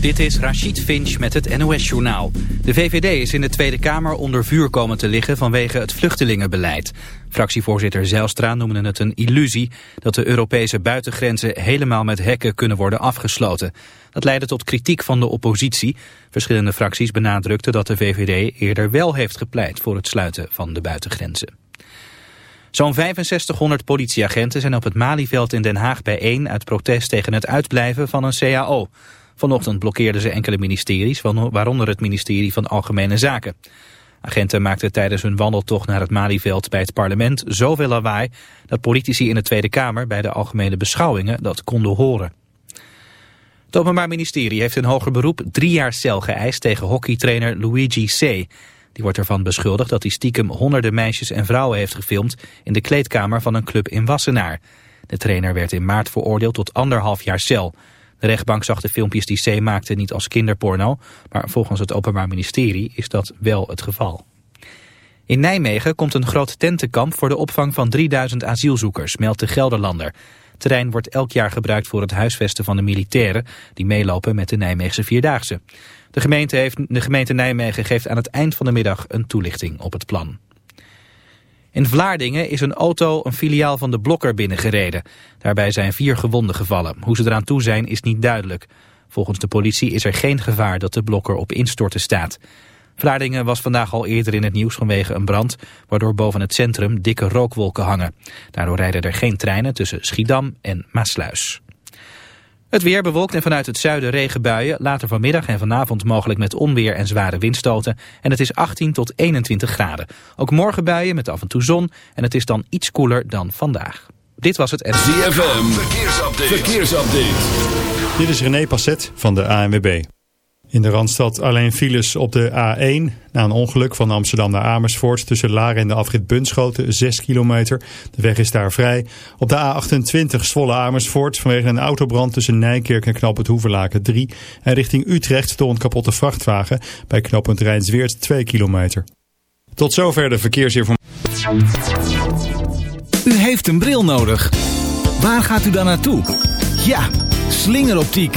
Dit is Rachid Finch met het NOS-journaal. De VVD is in de Tweede Kamer onder vuur komen te liggen vanwege het vluchtelingenbeleid. Fractievoorzitter Zijlstra noemde het een illusie dat de Europese buitengrenzen helemaal met hekken kunnen worden afgesloten. Dat leidde tot kritiek van de oppositie. Verschillende fracties benadrukten dat de VVD eerder wel heeft gepleit voor het sluiten van de buitengrenzen. Zo'n 6500 politieagenten zijn op het Malieveld in Den Haag bijeen uit protest tegen het uitblijven van een CAO. Vanochtend blokkeerden ze enkele ministeries, waaronder het ministerie van Algemene Zaken. Agenten maakten tijdens hun wandeltocht naar het Malieveld bij het parlement zoveel lawaai dat politici in de Tweede Kamer bij de algemene beschouwingen dat konden horen. Het Openbaar Ministerie heeft in hoger beroep drie jaar cel geëist tegen hockeytrainer Luigi C. Die wordt ervan beschuldigd dat hij stiekem honderden meisjes en vrouwen heeft gefilmd in de kleedkamer van een club in Wassenaar. De trainer werd in maart veroordeeld tot anderhalf jaar cel. De rechtbank zag de filmpjes die C maakte niet als kinderporno, maar volgens het Openbaar Ministerie is dat wel het geval. In Nijmegen komt een groot tentenkamp voor de opvang van 3000 asielzoekers, meldt de Gelderlander. Terrein wordt elk jaar gebruikt voor het huisvesten van de militairen die meelopen met de Nijmeegse Vierdaagse. De gemeente, heeft, de gemeente Nijmegen geeft aan het eind van de middag een toelichting op het plan. In Vlaardingen is een auto een filiaal van de Blokker binnengereden. Daarbij zijn vier gewonden gevallen. Hoe ze eraan toe zijn is niet duidelijk. Volgens de politie is er geen gevaar dat de Blokker op instorten staat. Vlaardingen was vandaag al eerder in het nieuws vanwege een brand... waardoor boven het centrum dikke rookwolken hangen. Daardoor rijden er geen treinen tussen Schiedam en Maasluis. Het weer bewolkt en vanuit het zuiden regenbuien. Later vanmiddag en vanavond mogelijk met onweer en zware windstoten. En het is 18 tot 21 graden. Ook morgen buien met af en toe zon. En het is dan iets koeler dan vandaag. Dit was het... ZFM, verkeersupdate. verkeersupdate. Dit is René Passet van de ANWB. In de Randstad alleen files op de A1. Na een ongeluk van Amsterdam naar Amersfoort tussen Laren en de afrit Bunschoten 6 kilometer. De weg is daar vrij. Op de A28 Zwolle Amersfoort vanwege een autobrand tussen Nijkerk en knooppunt Hoeverlaken 3. En richting Utrecht door een kapotte vrachtwagen bij knooppunt Rijnsweert 2 kilometer. Tot zover de verkeersinformatie. U heeft een bril nodig. Waar gaat u dan naartoe? Ja, slingeroptiek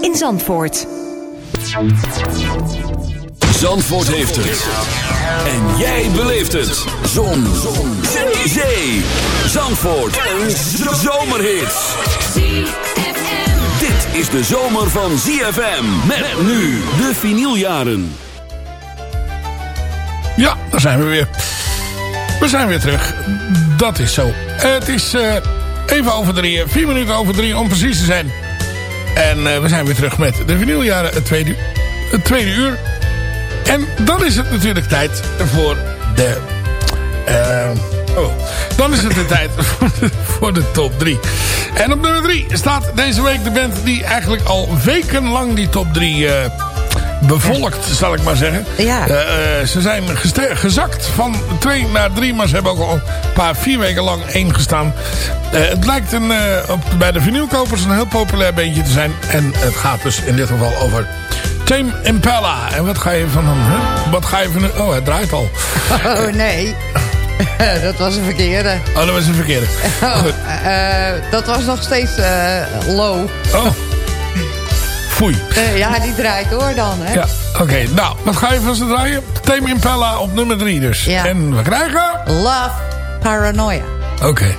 in Zandvoort. Zandvoort heeft het. En jij beleeft het. Zon. Zon. Zee. Zandvoort. Een zomerhit. Dit is de zomer van ZFM. Met nu de vinyljaren. Ja, daar zijn we weer. We zijn weer terug. Dat is zo. Het is uh, even over drie, vier minuten over drie om precies te zijn. En uh, we zijn weer terug met de vinyljaren, het tweede, het tweede uur. En dan is het natuurlijk tijd voor de... Uh, oh, dan is het de tijd voor de, top 3. En op nummer 3 staat deze week de band die eigenlijk al wekenlang die top 3 uh, bevolkt, zal ik maar zeggen. Ja. Uh, ze zijn gezakt van 2 naar 3, maar ze hebben ook al een paar, vier weken lang één gestaan. Uh, het lijkt een, uh, op, bij de vinylkopers een heel populair beentje te zijn. En het gaat dus in dit geval over Tame Impala. En wat ga je van hem? Wat ga je van Oh, het draait al. Oh, nee. dat was een verkeerde. Oh, dat was een verkeerde. Oh, dat was nog steeds low. Oh. Foei. Uh, ja, die draait door dan, hè? Ja, oké. Okay. Nou, wat ga je van ze draaien? Tame Impala op nummer 3 dus. Ja. En we krijgen... Love Paranoia. Oké. Okay.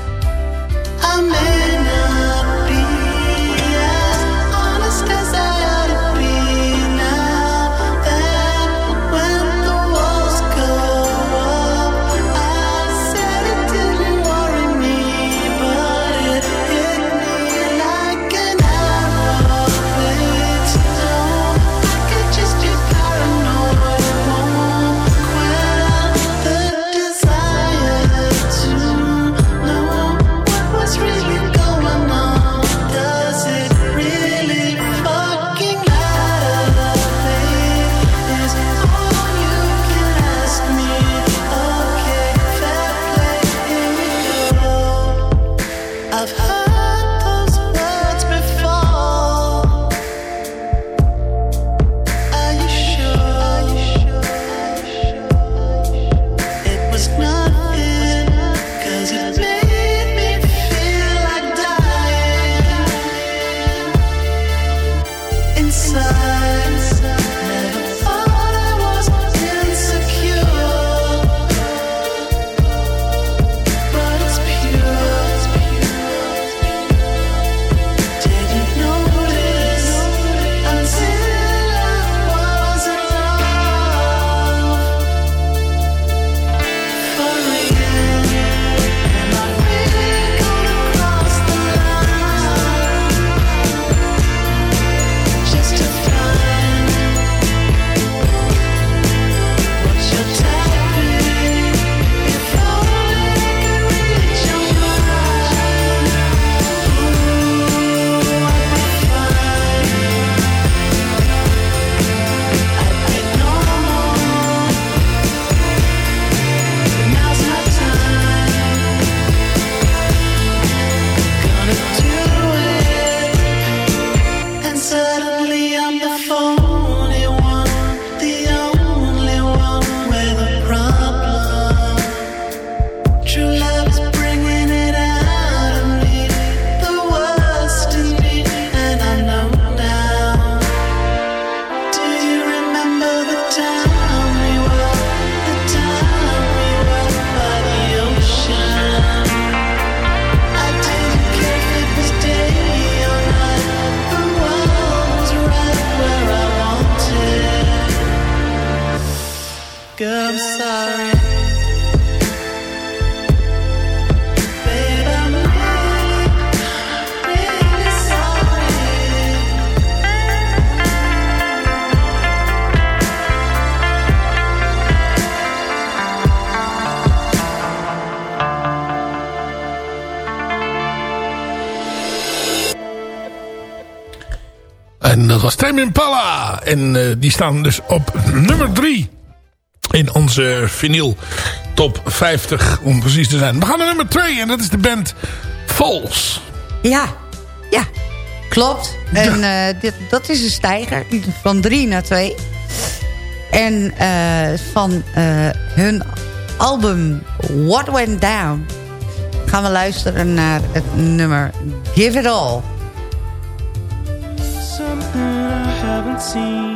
Tame Impala. En uh, die staan dus op nummer 3 in onze vinyl top 50 om precies te zijn. We gaan naar nummer 2 en dat is de band Falls. Ja, ja, klopt. En uh, dit, dat is een stijger van 3 naar 2. En uh, van hun album What Went Down gaan we luisteren naar het nummer Give It All. unseen.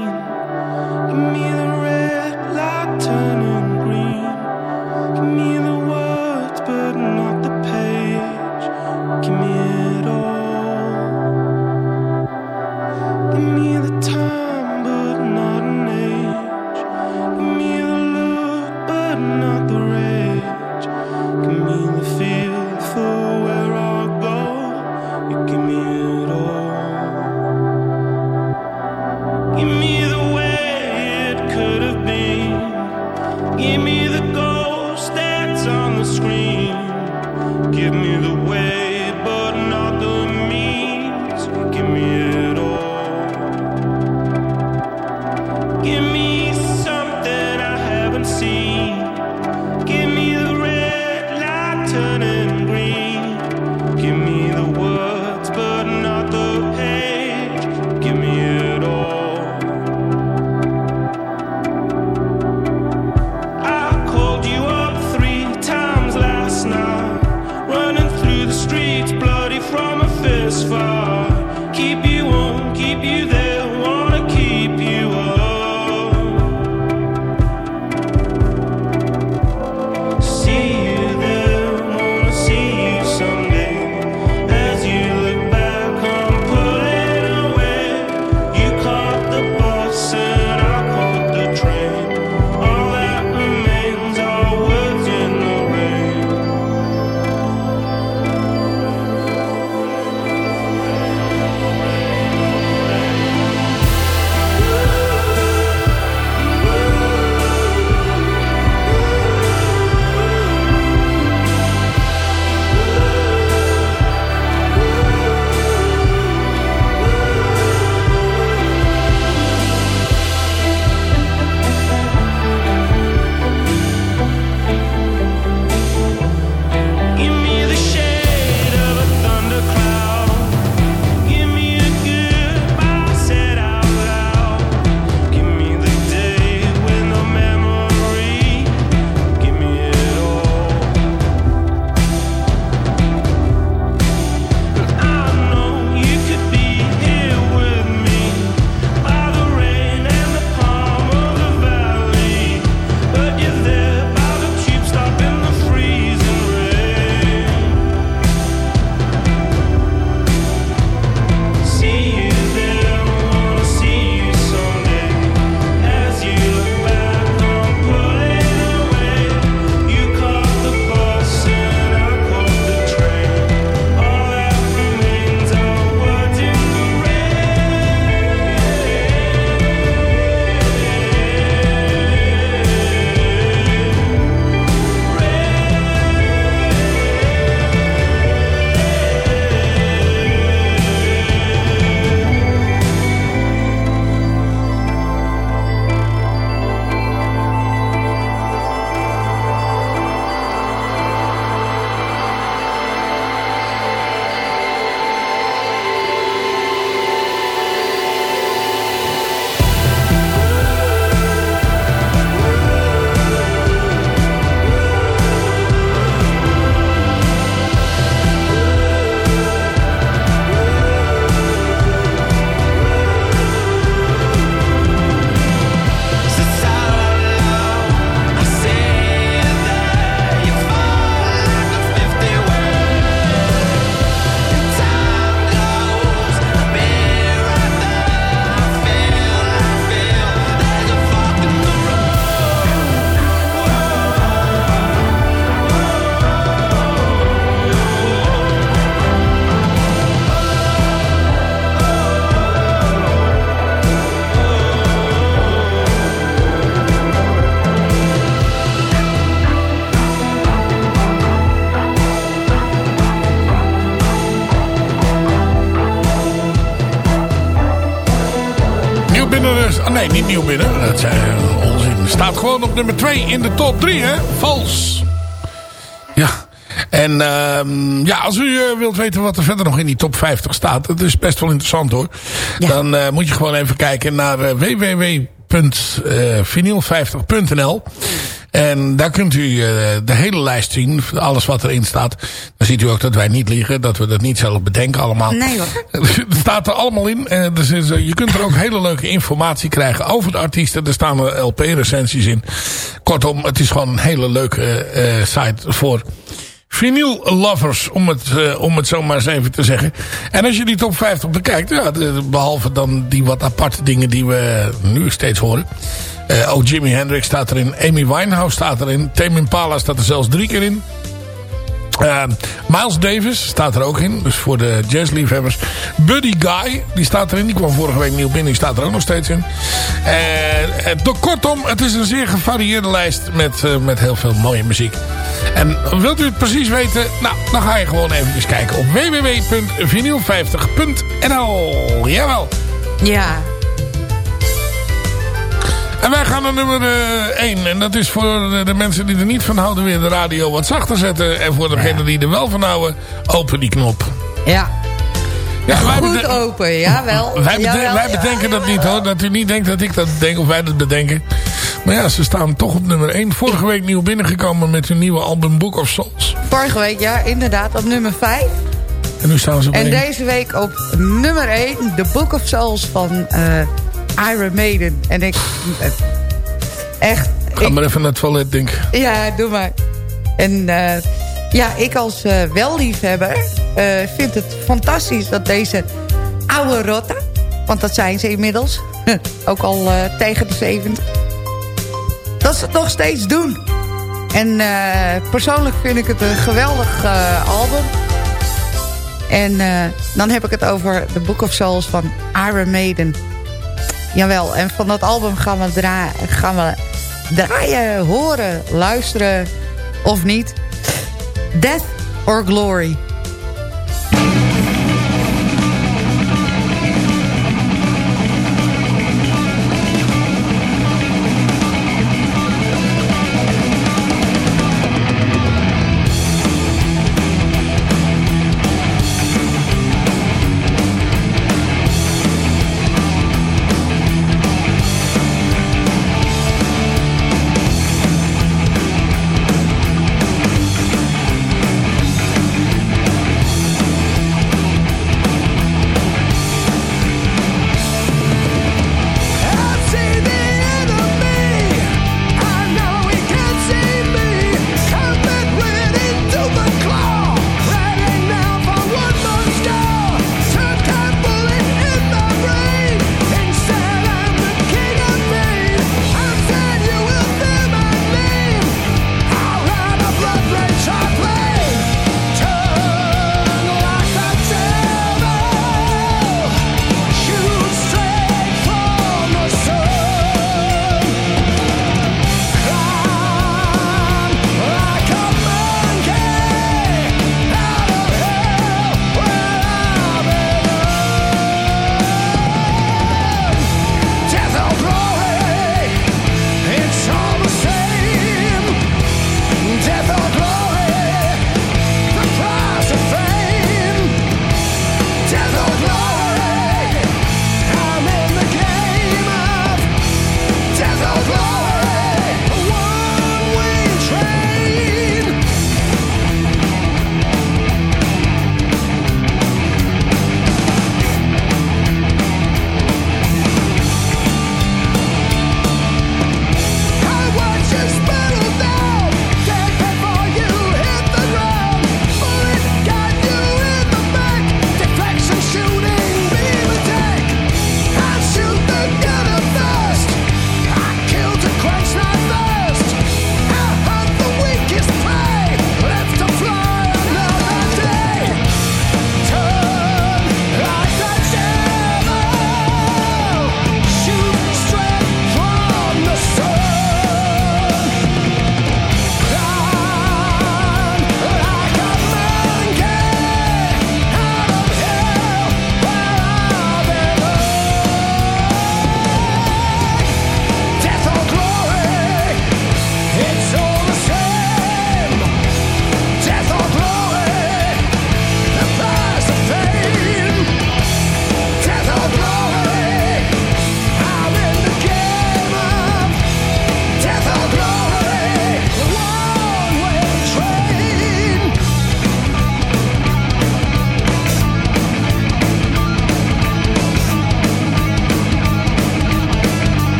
Nee, niet nieuw binnen. Dat zijn uh, onzin. Staat gewoon op nummer 2 in de top 3, hè? Vals. Ja. En uh, ja, als u uh, wilt weten wat er verder nog in die top 50 staat. Dat is best wel interessant hoor. Ja. Dan uh, moet je gewoon even kijken naar www.vinyl50.nl en daar kunt u uh, de hele lijst zien. Alles wat erin staat. Dan ziet u ook dat wij niet liegen. Dat we dat niet zelf bedenken allemaal. Nee hoor. Het staat er allemaal in. Uh, dus is, uh, je kunt er ook hele leuke informatie krijgen over de artiesten. Er staan LP-recensies in. Kortom, het is gewoon een hele leuke site voor vinyl lovers, om het, uh, om het zo maar eens even te zeggen. En als je die top 50 bekijkt, ja, de, behalve dan die wat aparte dingen die we nu steeds horen. Uh, ook Jimi Hendrix staat erin, Amy Winehouse staat erin, Tame Impala staat er zelfs drie keer in. Uh, Miles Davis staat er ook in. Dus voor de jazzliefhebbers. Buddy Guy. Die staat erin. Die kwam vorige week nieuw binnen. Die staat er ook nog steeds in. Uh, kortom. Het is een zeer gevarieerde lijst. Met, met heel veel mooie muziek. En wilt u het precies weten? Nou, dan ga je gewoon even kijken op www.vinyl50.nl Jawel. Ja. En wij gaan naar nummer 1. Uh, en dat is voor de, de, mensen die er niet van houden weer de radio wat zachter zetten. En voor degenen ja. die er wel van houden, open die knop. Ja. Ja, Goed open, jawel. Wij, beden jawel, wij bedenken ja, dat niet hoor. Dat u niet denkt dat ik dat denk of wij dat bedenken. Maar ja, ze staan toch op nummer 1. Vorige week nieuw binnengekomen met hun nieuwe album Book of Souls. Vorige week, ja, inderdaad, op nummer 5. En nu staan ze op En één. deze week op nummer 1, The Book of Souls van eh, Iron Maiden. En ik... Echt... Ga ik- maar even naar het toilet, denk ja, doe maar. En eh, ja, ik als eh welliefhebber eh, vind het fantastisch dat deze oude rotten... want dat zijn ze inmiddels, ook al tegen de 70... dat ze het nog steeds doen. En persoonlijk vind ik het een geweldig album. En dan heb ik het over The Book of Souls van Iron Maiden. Jawel, en van dat album gaan we, gaan we draaien, horen, luisteren of niet. Death or Glory.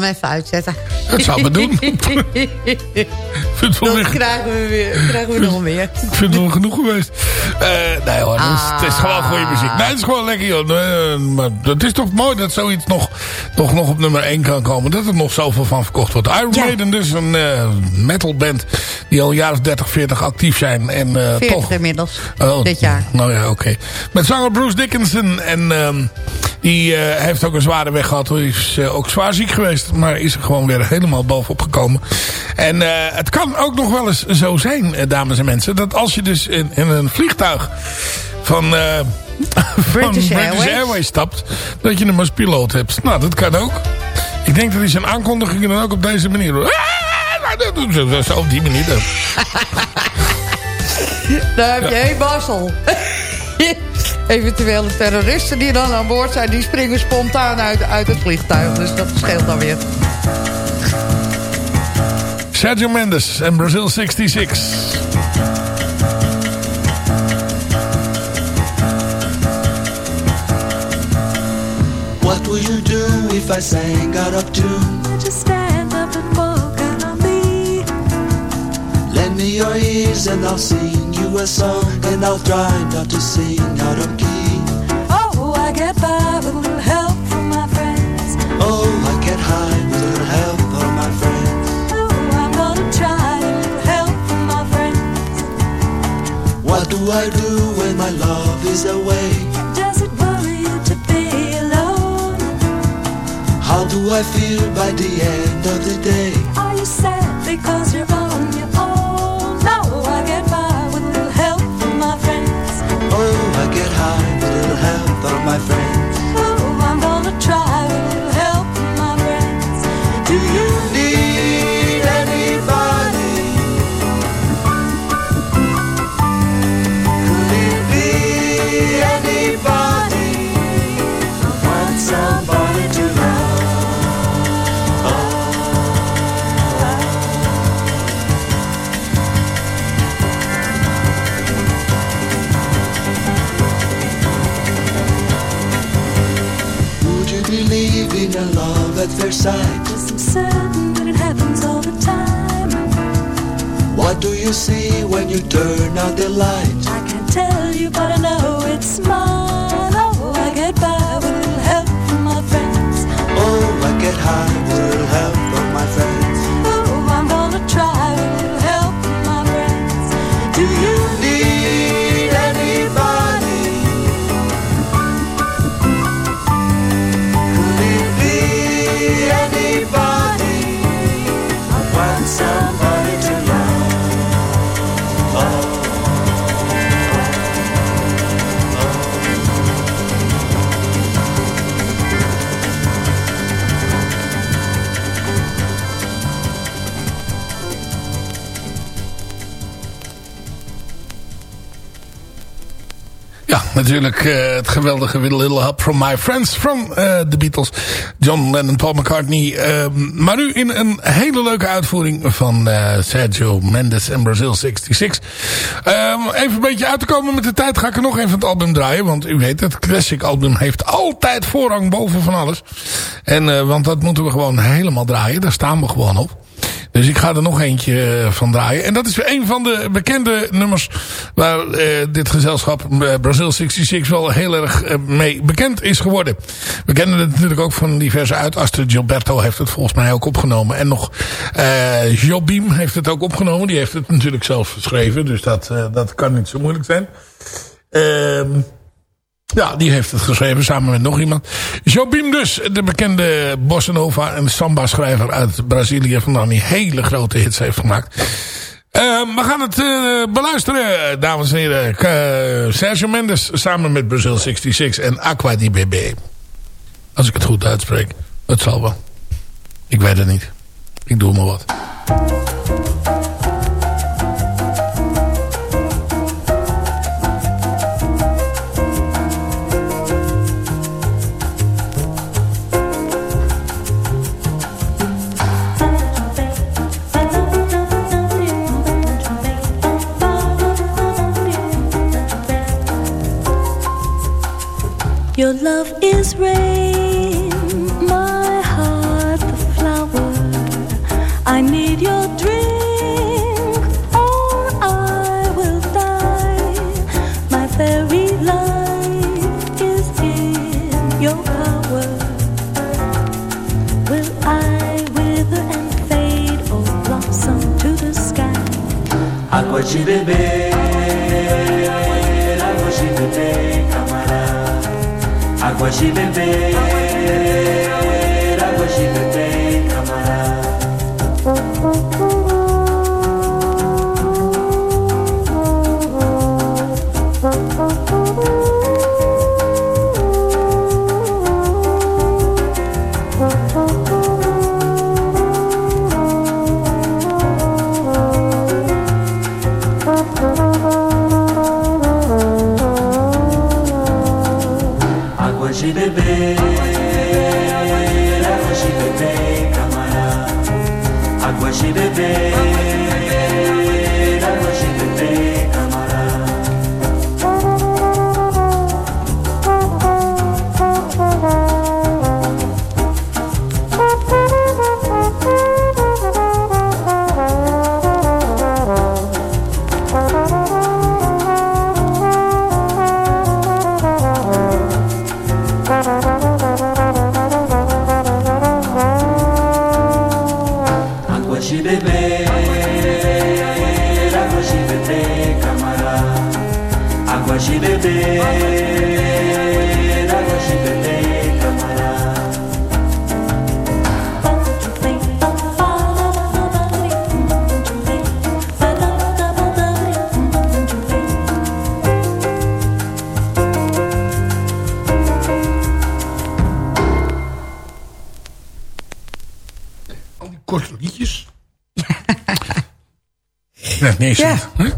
Hem even uitzetten. Dat zou we doen. vind het wel Dan krijgen we, weer, krijgen we nog meer. Ik vind het wel genoeg geweest. Eh, nee hoor, het is, het is gewoon goede muziek. Nee, het is gewoon lekker joh. Nee, maar het is toch mooi dat zoiets nog, nog, nog op nummer 1 kan komen. Dat er nog zoveel van verkocht wordt. Iron Ja. Maiden dus, een eh metalband die al of 30, 40 actief zijn. En eh 40 toch... inmiddels, Oh, dit jaar. Nou ja, oké. Met zanger Bruce Dickinson. En ehm, die eh, heeft ook een zware weg gehad. Hij is eh, ook zwaar ziek geweest. Maar is er gewoon weer helemaal bovenop gekomen. En eh, het kan ook nog wel eens zo zijn, eh, dames en mensen. Dat als je dus in, in een vliegtuig van... eh, van British Airways. Stapt. Dat je hem als piloot hebt. Nou, dat kan ook. Ik denk dat hij zijn aankondigingen dan ook op deze manier doet. Ah, nou, zo op die manier. dan. Daar heb je heen Basel. Eventuele terroristen die dan aan boord zijn... die springen spontaan uit, uit het vliegtuig. Dus dat scheelt dan weer. Sergio Mendes en Brazil 66. What will you do if I sang out of tune? Just stand up and walk out on me. Lend me your ears and I'll sing you a song And I'll try not to sing out of key Oh, I get by with I feel by the end at first? Yes, I'm certain that it happens all the time. What do you see when you turn out the light? I can't tell you, but I know it's mine. Oh, I get by with a little help from my friends. Oh, I get high with a little help Ja, natuurlijk eh, het geweldige Little Help from My Friends from eh The Beatles. John Lennon, Paul McCartney. ehm, maar nu in een hele leuke uitvoering van eh, Sergio Mendes en Brazil 66. Ehm, even een beetje uit te komen met de tijd ga ik er nog even het album draaien. Want u weet, het classic album heeft altijd voorrang boven van alles. En, want dat moeten we gewoon helemaal draaien. Daar staan we gewoon op. Dus ik ga er nog eentje eh, van draaien. En dat is een van de bekende nummers waar eh, dit gezelschap eh, Brazil 66 wel heel erg mee bekend is geworden. We kennen het natuurlijk ook van diverse uit. Astrid Gilberto heeft het volgens mij ook opgenomen. En nog Jobim heeft het ook opgenomen. Die heeft het natuurlijk zelf geschreven. Dus dat, dat kan niet zo moeilijk zijn. Ehm... Ja, die heeft het geschreven samen met nog iemand. Jobim dus, de bekende bossa nova en samba schrijver uit Brazilië. Vandaan die hele grote hits heeft gemaakt. Uh, we gaan het uh, beluisteren, dames en heren. Uh, Sergio Mendes samen met Brazil 66 en Aqua di. Als ik het goed uitspreek. Het zal wel. Ik weet het niet. Ik doe maar wat. love is rain, my heart the flower. I need your drink, or I will die. My very life is in your power. Will I wither and fade, or blossom to the sky? Água de beber, água de beber. Água de beber, água de beber. Água ja, nee,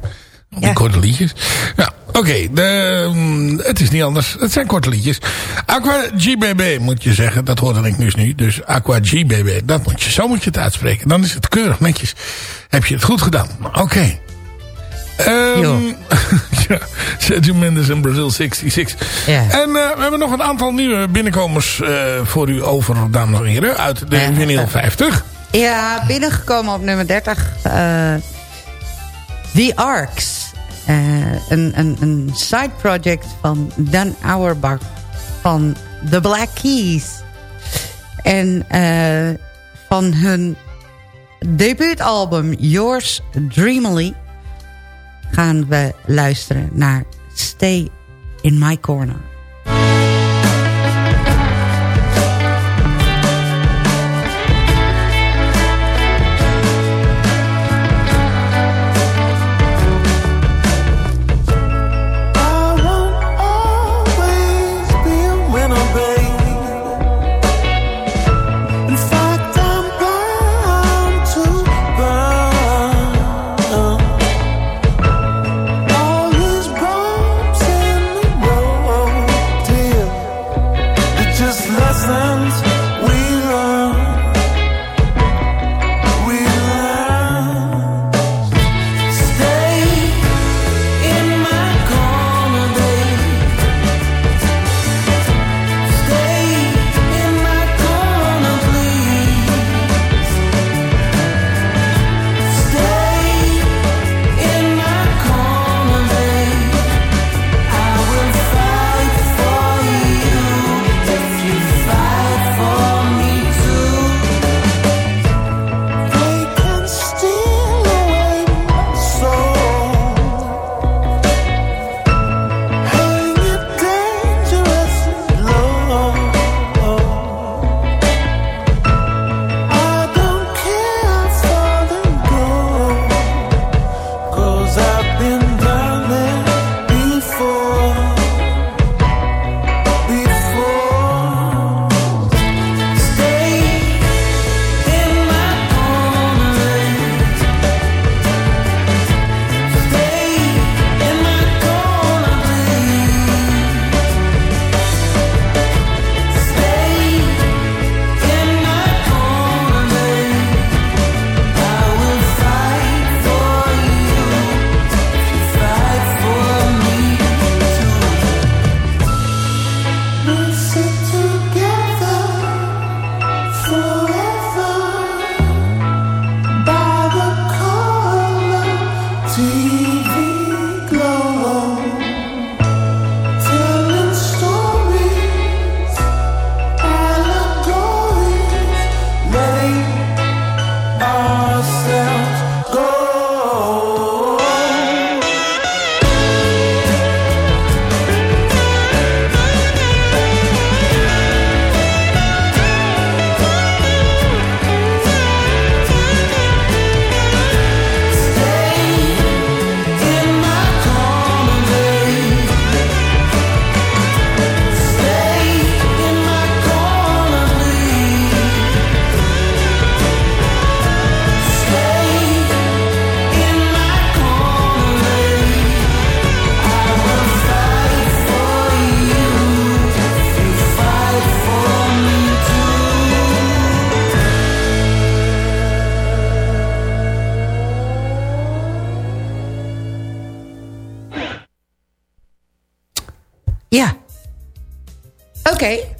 Ja. die korte liedjes. Ja, oké. de, mm, het is niet anders. Het zijn korte liedjes. Aqua GBB moet je zeggen. Dat hoorde ik dus nu. Dus Aqua GBB. Dat moet je, zo moet je het uitspreken. Dan is het keurig netjes. Heb je het goed gedaan. Oké. Ehm Jo. ja, Sergio Mendes in Brazil 66. Ja. En eh, we hebben nog een aantal nieuwe binnenkomers eh, voor u over, dames en heren. Uit de Ja. vinyl 50. Ja, binnengekomen op nummer 30. eh, The Arcs. Eh, een, een, een side project van Dan Auerbach van The Black Keys. En eh, van hun debuutalbum Yours Dreamily... gaan we luisteren naar Stay in My Corner.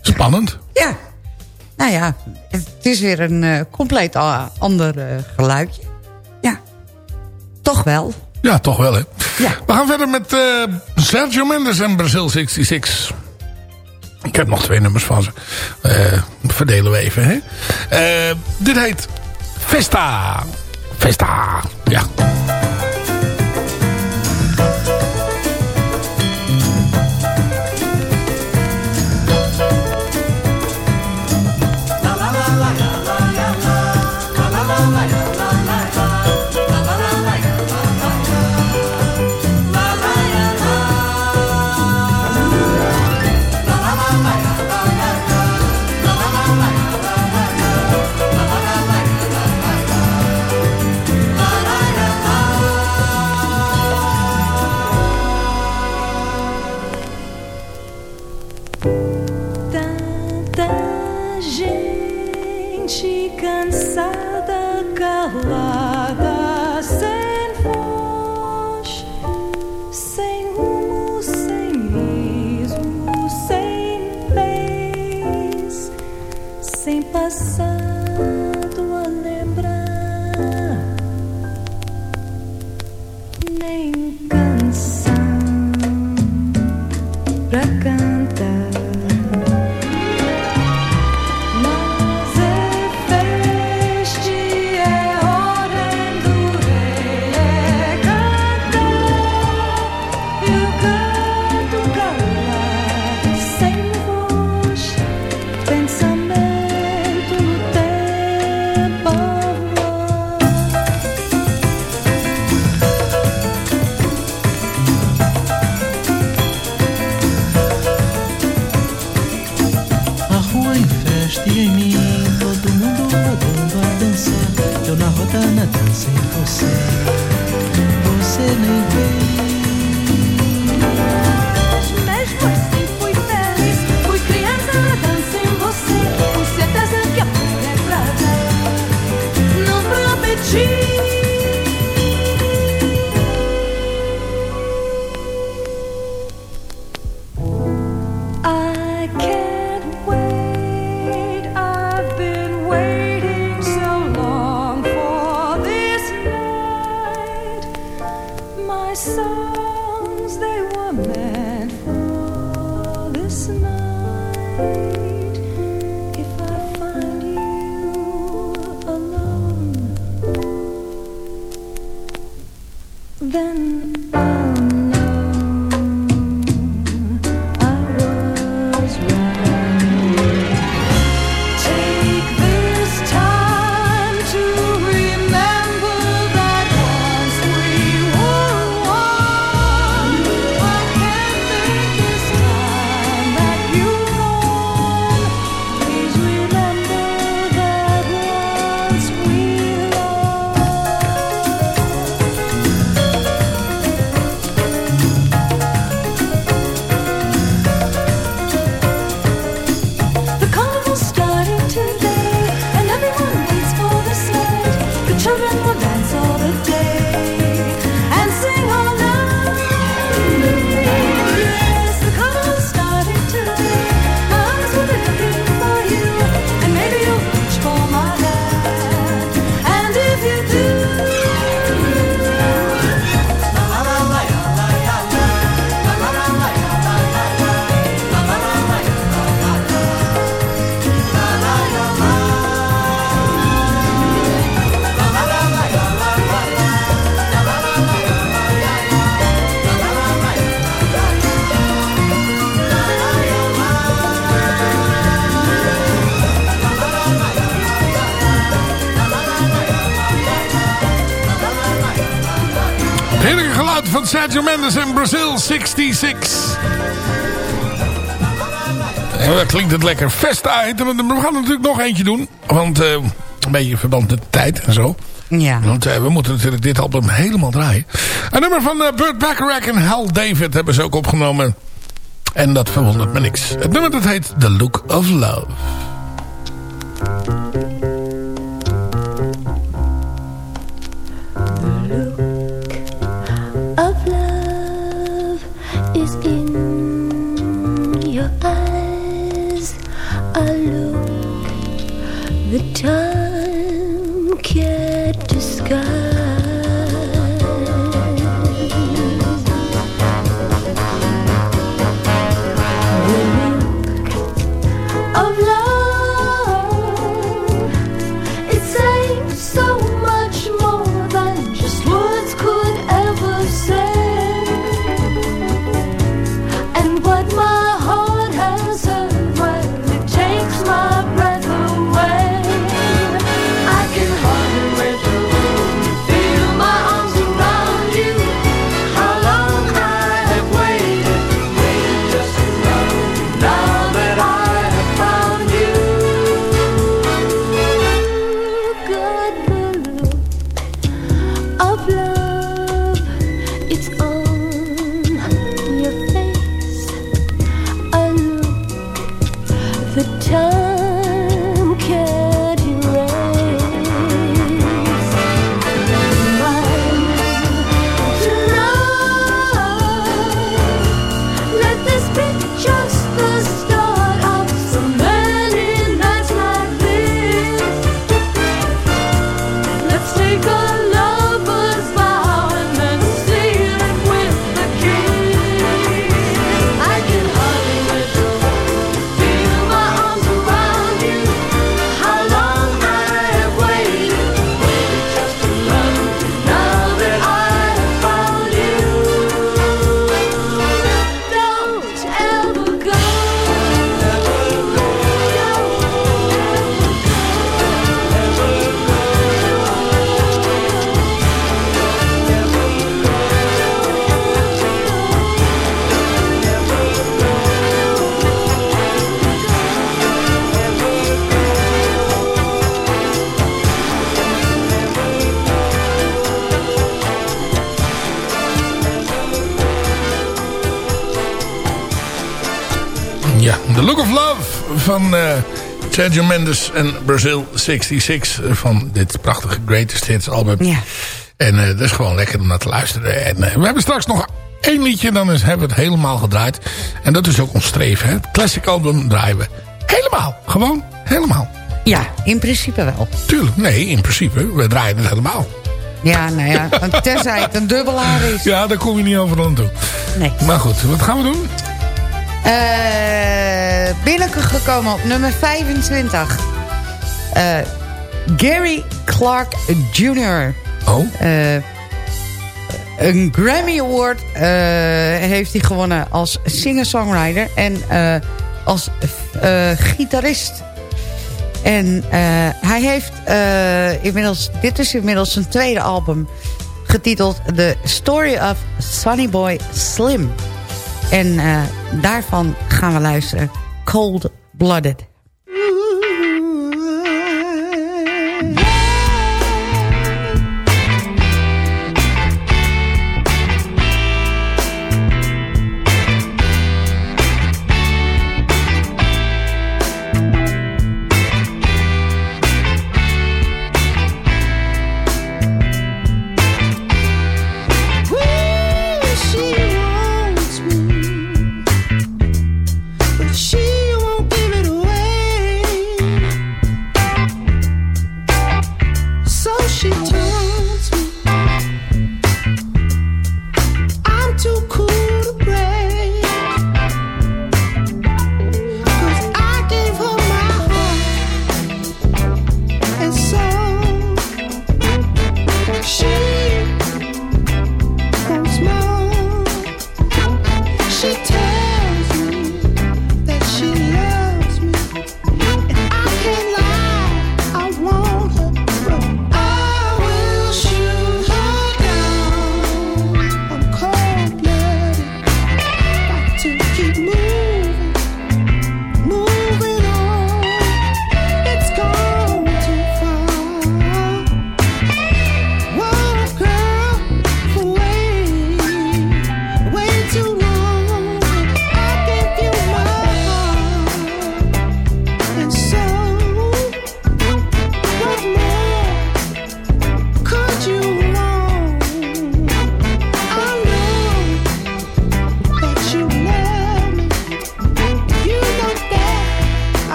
Spannend. Ja. Nou ja, het is weer een eh, compleet ander eh, geluidje. Ja. Toch wel. Ja, toch wel, hè. Ja. We gaan verder met eh, Sergio Mendes en Brazil 66. Ik heb nog twee nummers van ze. Verdelen we even, hè. Dit heet Festa. Festa. Ja. Sergio Mendes en Brazil 66. En dat klinkt het lekker. Festa heet hem. We gaan er natuurlijk nog eentje doen. Want eh, een beetje in verband met de tijd en zo. Ja. Want eh, we moeten natuurlijk dit album helemaal draaien. Een nummer van eh, Burt Bacharach en Hal David hebben ze ook opgenomen. En dat verwondert me niks. Het nummer dat heet The Look of Love. Ja, The Look of Love van eh, Sergio Mendes en Brazil 66 van dit prachtige Greatest Hits album. Ja. En eh, dat is gewoon lekker om naar te luisteren. En eh, we hebben straks nog één liedje, dan is, hebben we het helemaal gedraaid. En dat is ook ons streven. Hè? Het classic album draaien we helemaal. Gewoon helemaal. Ja, in principe wel. Tuurlijk, nee, in principe. We draaien het helemaal. Ja, nou ja, tenzij het een dubbelaar is. Ja, daar kom je niet over aan toe. Nee. Maar goed, wat gaan we doen? Eh binnengekomen op nummer 25. Eh, Gary Clark Jr. Oh, Eh, een Grammy Award heeft hij gewonnen als singer-songwriter en als gitarist. En hij heeft inmiddels, dit is inmiddels zijn tweede album, getiteld The Story of Sonny Boy Slim. En eh, daarvan gaan we luisteren. Cold Blooded.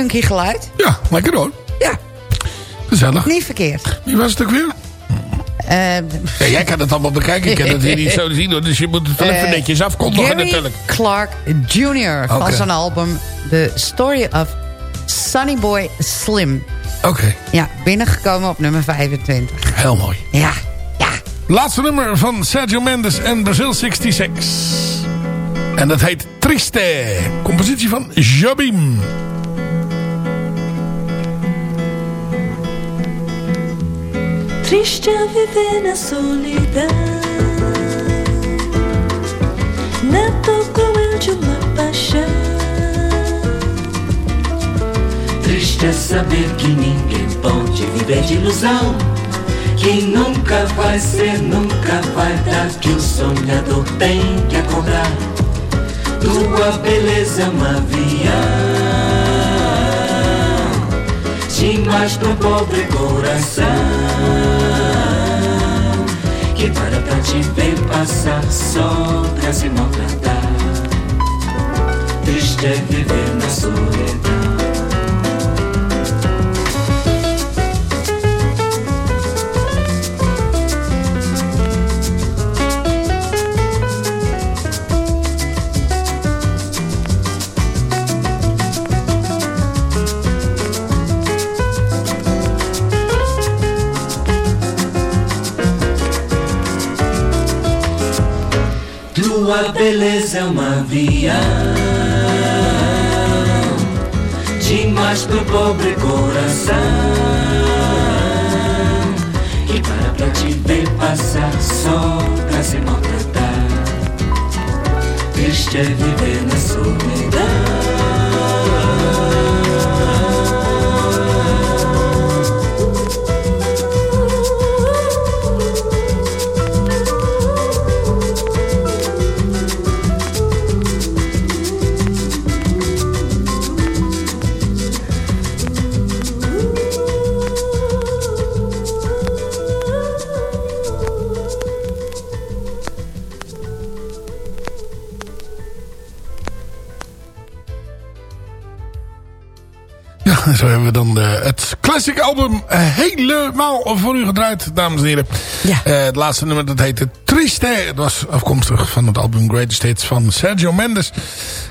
Funky geluid. Ja, lekker hoor. Ja, Gezellig. niet verkeerd. Wie was het ook weer? Eh, Ja, jij kan het allemaal bekijken. Ik kan het hier niet zo zien. hoor. Dus je moet het wel even Eh, netjes afkondigen Gary natuurlijk. Clark Jr. van zijn album The Story of Sunny Boy Slim. Oké, Ja, binnengekomen op nummer 25. heel mooi. Ja, ja. Laatste nummer van Sergio Mendes en Brazil 66. En dat heet Triste. Compositie van Jobim. Triste a viver na solidão. Neto cruel de uma paixão. Triste é saber que ninguém pode viver de ilusão. Quem nunca vai ser, nunca vai dar. Que o sonhador tem que acordar. Tua beleza é um avião. Demais pro pobre coração. Que para pra te ver passar só pra se maltratar. Triste é viver na solidão. Beleza é um avião. Demais pro pobre coração. Que para pra te ver passar só pra se maltratar. Triste é viver na Ja, we dan eh, het classic album helemaal voor u gedraaid, dames en heren. Ja. Eh, het laatste nummer, dat heette Triste. Het was afkomstig van het album Greatest Hits van Sergio Mendes.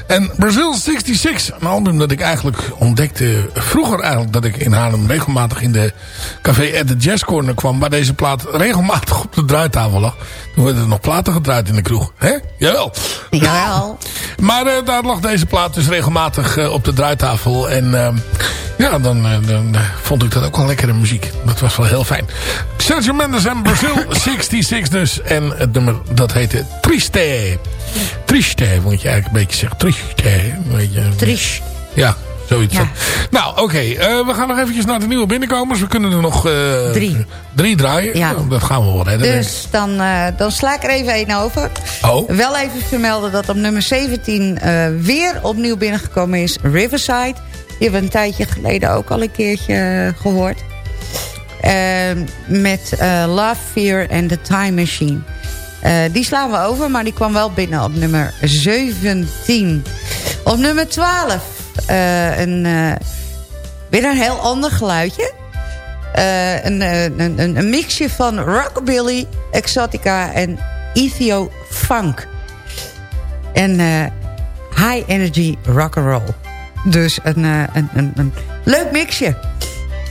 En Brazil 66, een album dat ik eigenlijk ontdekte vroeger eigenlijk. Dat ik in Haarlem regelmatig in de café at the Jazz Corner kwam. Waar deze plaat regelmatig op de draaitafel lag. Toen werden er nog platen gedraaid in de kroeg. Hè? Jawel. Jawel. Maar eh, daar lag deze plaat dus regelmatig eh, op de draaitafel. En ehm, ja, dan, eh, dan vond ik dat ook wel lekkere muziek. Dat was wel heel fijn. Sergio Mendes en Brazil 66 dus. En het nummer dat heette Triste. Triste moet je eigenlijk een beetje zeggen. Triste. Trish. Ja, zoiets. Ja. Nou, oké. eh, we gaan nog eventjes naar de nieuwe binnenkomers. We kunnen er nog eh, Drie. drie draaien. Ja. Nou, dat gaan we wel redden. Dus dan, eh, dan sla ik er even één over. Oh. Wel even vermelden dat op nummer 17 eh, weer opnieuw binnengekomen is Riverside. Die hebben we een tijdje geleden ook al een keertje eh, gehoord. Eh, met Love, Fear and the Time Machine. Eh, die slaan we over, maar die kwam wel binnen op nummer 17. Op nummer 12 eh, een, eh, weer een heel ander geluidje. Een, een, een, mixje van rockabilly, exotica en Ethio funk. En high energy rock'n'roll. Dus een, eh, een, een, een leuk mixje.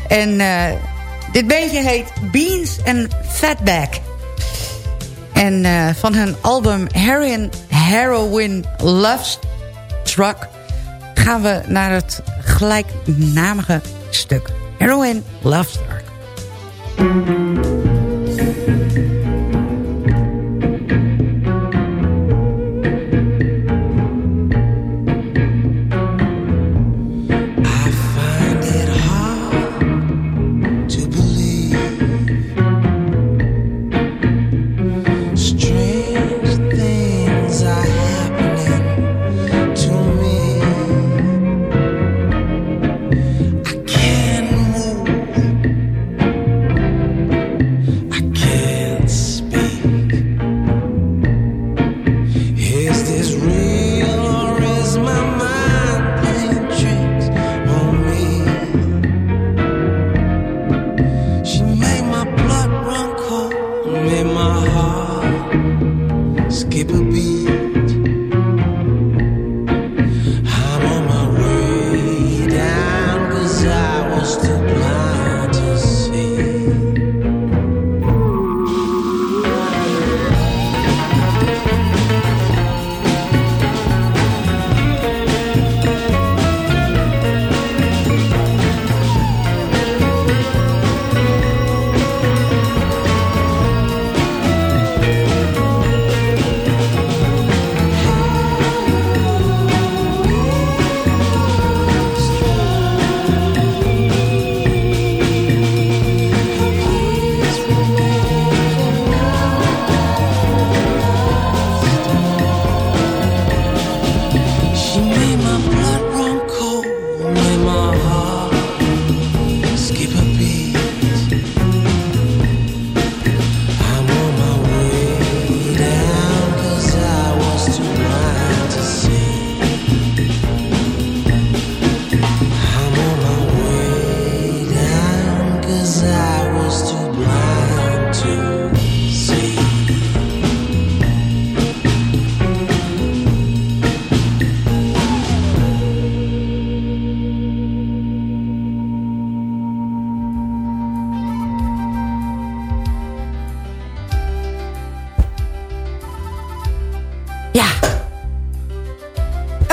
En dit beentje heet Beans and Fatback. En eh, van hun album Heroin, Heroin Love Struck... gaan we naar het gelijknamige stuk. Heroin Love Struck.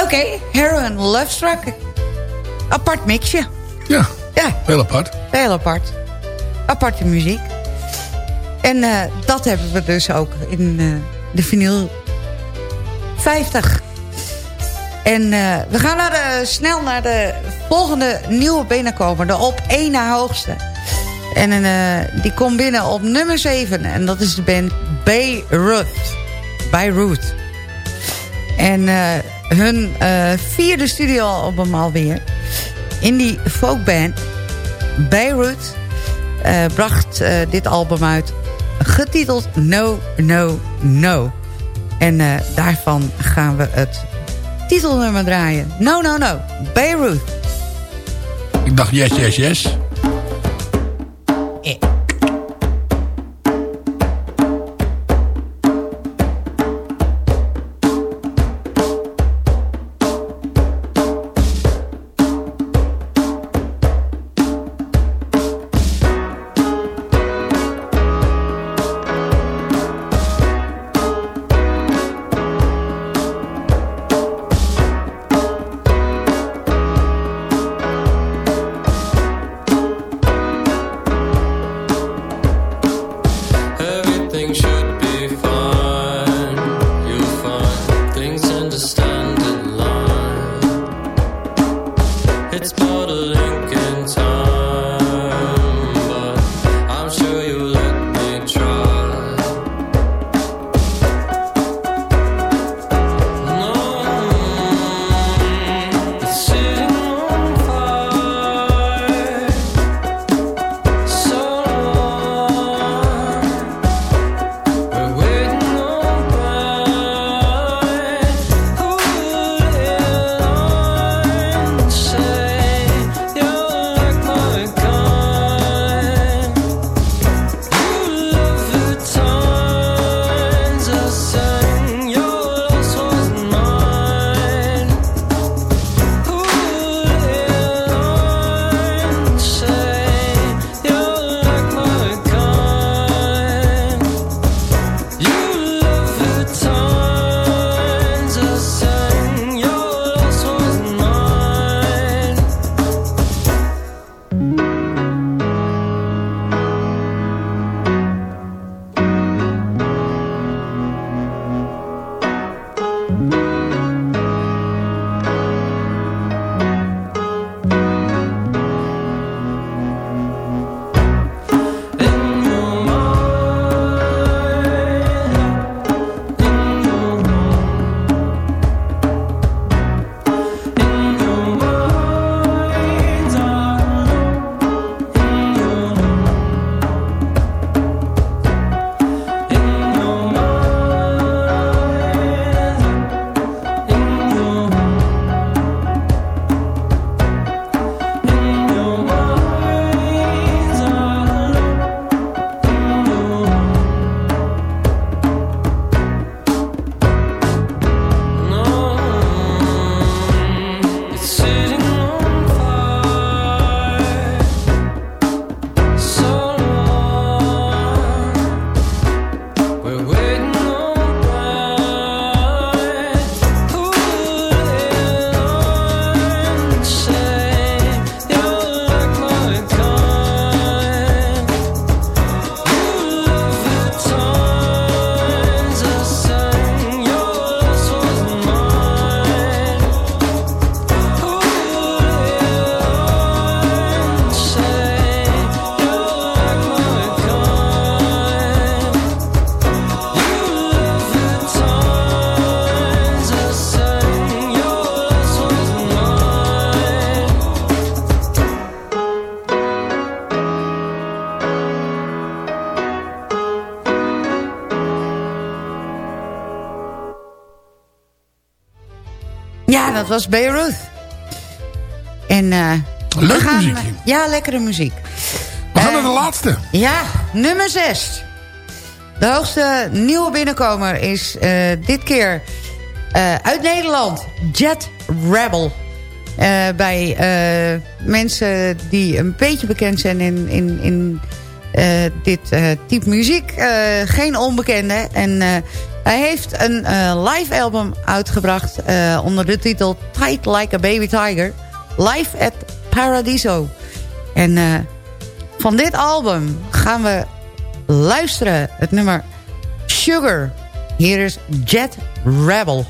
Oké, Heroin Love Struck. Apart mixje. Ja, Ja, heel apart. heel apart. Aparte muziek. En eh, dat hebben we dus ook in eh, de vinyl 50. En eh, we gaan naar de, snel naar de volgende nieuwe binnenkomer. De op één na hoogste. En die komt binnen op nummer 7. En dat is de band Beirut. Beirut. En eh, hun eh, vierde studioalbum alweer. Indie folkband Beirut eh, bracht eh, dit album uit. Getiteld No, No, No. En daarvan gaan we het titelnummer draaien. No, No, No. Beirut. Ik dacht yes, yes, yes. Dat was Beirut. En, eh, we Leuk gaan- muziekje. Ja, lekkere muziek. We gaan Eh, naar de laatste. Ja, nummer 6. De hoogste nieuwe binnenkomer is eh, dit keer eh, uit Nederland. Jet Rebel. Eh, bij eh, mensen die een beetje bekend zijn in, in, in eh, dit eh, type muziek. Eh, geen onbekende. En eh, hij heeft een eh, live album uitgebracht eh, onder de titel Tight Like a Baby Tiger. Live at Paradiso. En eh, van dit album gaan we luisteren het nummer Sugar. Hier is Jet Rebel.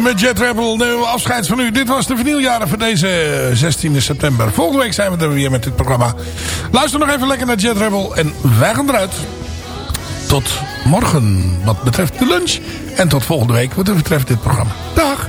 Eh, met Jet Rebel nemen we afscheid van u. Dit was de vernieljaren voor deze eh, 16 september. Volgende week zijn we er weer met dit programma. Luister nog even lekker naar Jet Rebel. En wij gaan eruit. Tot morgen wat betreft de lunch. En tot volgende week wat betreft dit programma. Dag!